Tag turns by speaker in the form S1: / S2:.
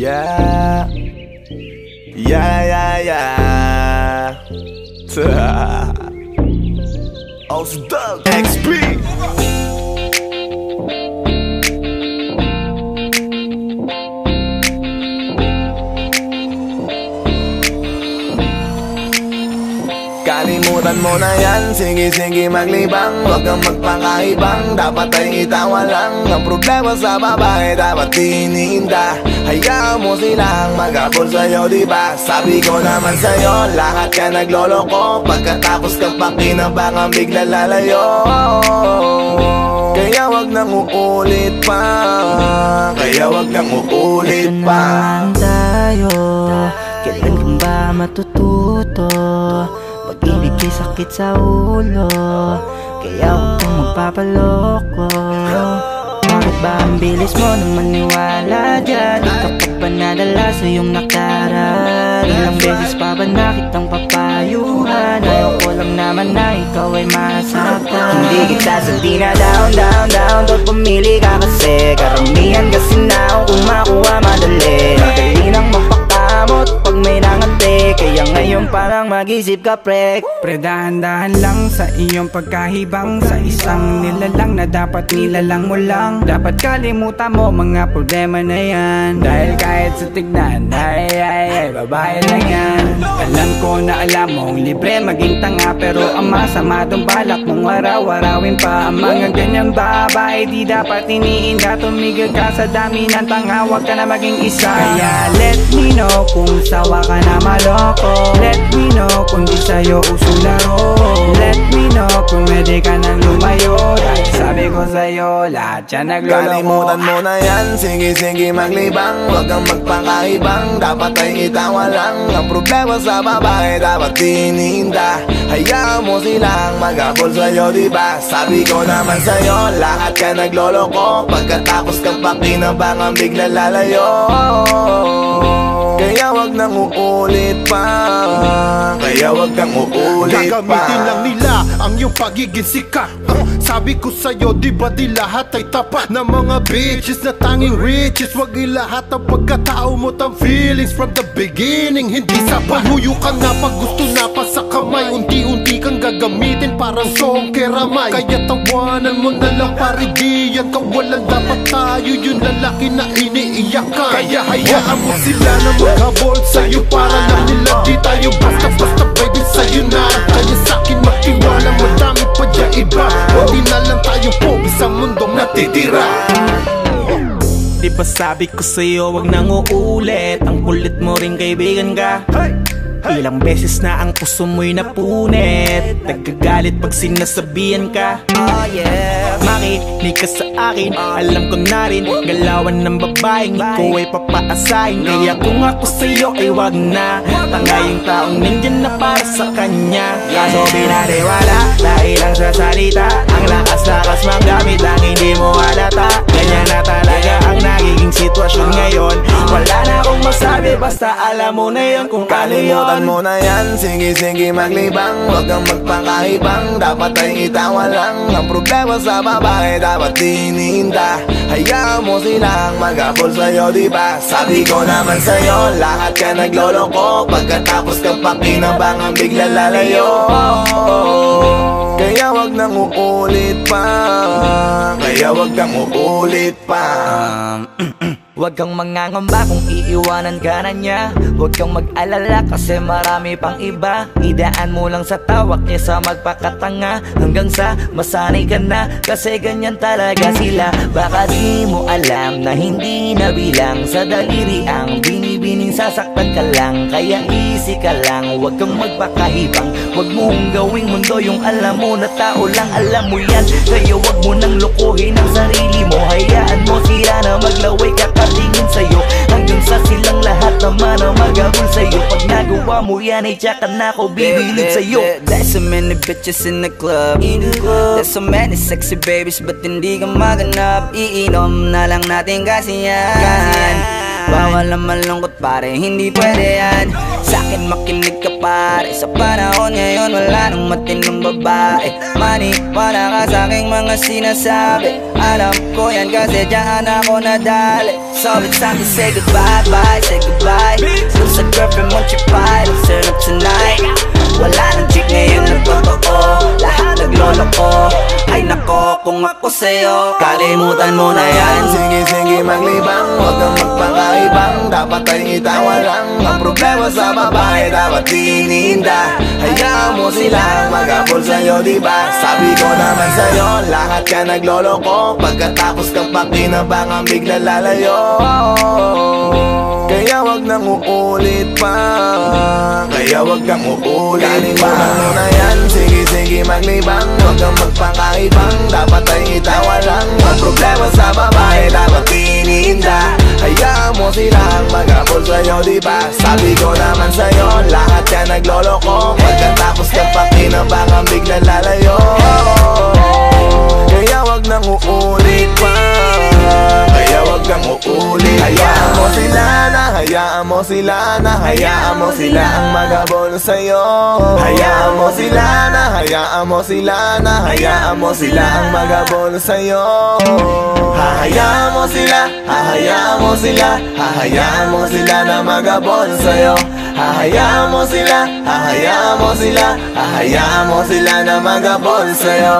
S1: Yeah. Yeah, yeah, yeah. Also Doug XP Kalimutan mo na yan, sige sige maglibang. Huwag kang magpakaibang, dapat ay itawa lang Ang problema sa babae, dapat tinihinda Hayaan mo silang magabol sa'yo, diba? Sabi ko naman sa'yo, lahat ka nagloloko. Pagkatapos kang pakinabangan, bigla lalayo. Kaya wag nang uulit pa. Kaya wag nang uulit pa.
S2: Tayo? Kailan ka ba matututo Pag-ibig ay sakit sa ulo Kaya huwag kang magpapaloko. Bakit ba ang bilis mo nang maniwala dyan? Di ka pa ba nadala sa iyong nakaraan? Ilang beses pa ba nakitang papayuhan? Ayaw lang naman na ikaw ay masaktan Hindi kita sa di na down, down, down Doon pumili ka kasi? Karamihan kasi na kung makuha parang mag-isip ka pre.
S3: Pre dahan-dahan lang sa iyong pagkahibang. Sa isang nilalang na dapat nilalang mo lang. Dapat kalimutan mo mga problema na yan. Dahil kahit sa tignan ay ay ay babae lang yan. Alam ko na alam mong libre maging tanga Pero ang masama dong balak mong araw-arawin pa. Ang mga ganyang babae di dapat iniinda. Tumigil ka sa dami ng tanga Huwag ka na maging isa. Kaya let kung sawa ka na maloko. Let me know kung di sa'yo uso laro Let me know kung pwede ka nang lumayo. Sabi ko sa'yo lahat yan nagloloko.
S1: Kalimutan mo na yan, sige sige maglibang. Huwag kang magpakaibang, dapat ay itawa lang Ang problema sa babae, dapat tinihinda Hayaan mo silang magabol sa'yo, diba? Sabi ko naman sa'yo, lahat ka nagloloko. Pagkatapos kang pakinabangan, bigla lalayo Kaya wag nang uulit pa. Kaya wag kang uulit pa.
S4: Gagamitin lang nila ang iyong pagiging sikat. Sabi ko sa'yo, di ba di lahat ay tapat? Na mga bitches na tanging riches Wag ilahat ang pagkatao mo ang feelings From the beginning, hindi sapat. Huyo ka na pag gusto na gagamitin parang song keramay Kaya tawanan mo na lang pare di yan Kawalan dapat tayo yung lalaki na iniiyakan. Kaya hayaan mo sila na maghabol sa'yo Para lang nila di tayo basta-basta baby sa'yo na. Kaya sa'kin magtiwala madami pa dyan iba. Hindi na lang tayo pogi sa mundong natitira.
S5: Di ba sabi ko sa'yo wag nang uulit. Ang kulit mo rin kaibigan ka Ilang beses na ang puso mo'y napunit. Nagkagalit pag sinasabihan ka.
S2: Oh yeah
S5: Makinig ka sa akin. Alam ko na rin Galawan ng babaeng Ikaw ay papaasahin. Kaya kung ako sa'yo ay wag na. Tanga yung taong nandyan na para sa kanya. Kaso binariwala Dahil lang sa salita Basta alam mo na yun kung ano
S1: Kalimutan mo na yan, sige sige maglibang. Huwag kang magpakaibang, dapat ay itawa lang. Ang problema sa babae, dapat tinihinda Hayaan mo silang magabol sa'yo, diba? Sabi ko naman sa'yo, lahat ka nagloloko. Pagkatapos kang pakinabangan, bigla lalayo. Kaya wag nang uulit pa. Kaya wag kang uulit pa
S2: Huwag kang mangangamba kung iiwanan ka na niya. Huwag kang mag-alala kasi marami pang iba. Idaan mo lang sa tawak niya sa magpakatanga. Hanggang sa masanay ka na Kasi ganyan talaga sila. Baka di mo alam na hindi na bilang Sa daliri ang binibining sasaktan ka lang. Kaya easy ka lang. Huwag kang magpakahibang. Huwag mong gawing mundo yung alam mo na tao lang. Alam mo yan. Kaya huwag mo nang lokohin mo yan ay tsaka na ako bibilid sa'yo.
S6: There's so many bitches in the club. There's so many sexy babies Ba't hindi ka maganap. Iinom na lang natin kasi yan. Bawal ang malungkot pare, hindi pwede yan. Sa'kin makinig ka pare. Sa panahon ngayon wala nang matinong babae. Maniwala ka sa'king mga sinasabi. Alam ko yan kasi dyan ako nadali. So it's time to say goodbye, bye, say sa girlfriend mo chipay, let's turn up tonight. Wala nang chick ngayon na totoo. Lahat naglolo ko. Ay nako kung ako sa'yo Kalimutan mo na yan.
S1: Sige sige Dapat ay itawa lang. Ang problema sa babae Dapat tininda Hayaan mo sila Mag-apol sa'yo diba Sabi ko naman sa'yo Lahat ka nagloloko. Pagkatapos kang pakinabangan Bigla lalayo. Kaya wag nang uulit pa. Kaya wag kang uulit Kalimutan mo na yan Sige sige maglibang Huwag kang magpakaibang. Dapat ay itawa lang Ang problema sa babae Dapat tininda Hayaan mo silang mag-apol sa'yo diba Sabi ko naman sa'yo Lahat ka nagloloko mo sila na Hayaan mo sila ang magabol sa'yo Hayaan mo sila na Hayaan mo sila na Hayaan mo sila ang magabol sa'yo Hahayaan mo sila Hahayaan mo sila Hahayaan mo sila na magabol sa'yo Hahayaan mo sila Hahayaan mo sila Hahayaan mo sila na magabol sa'yo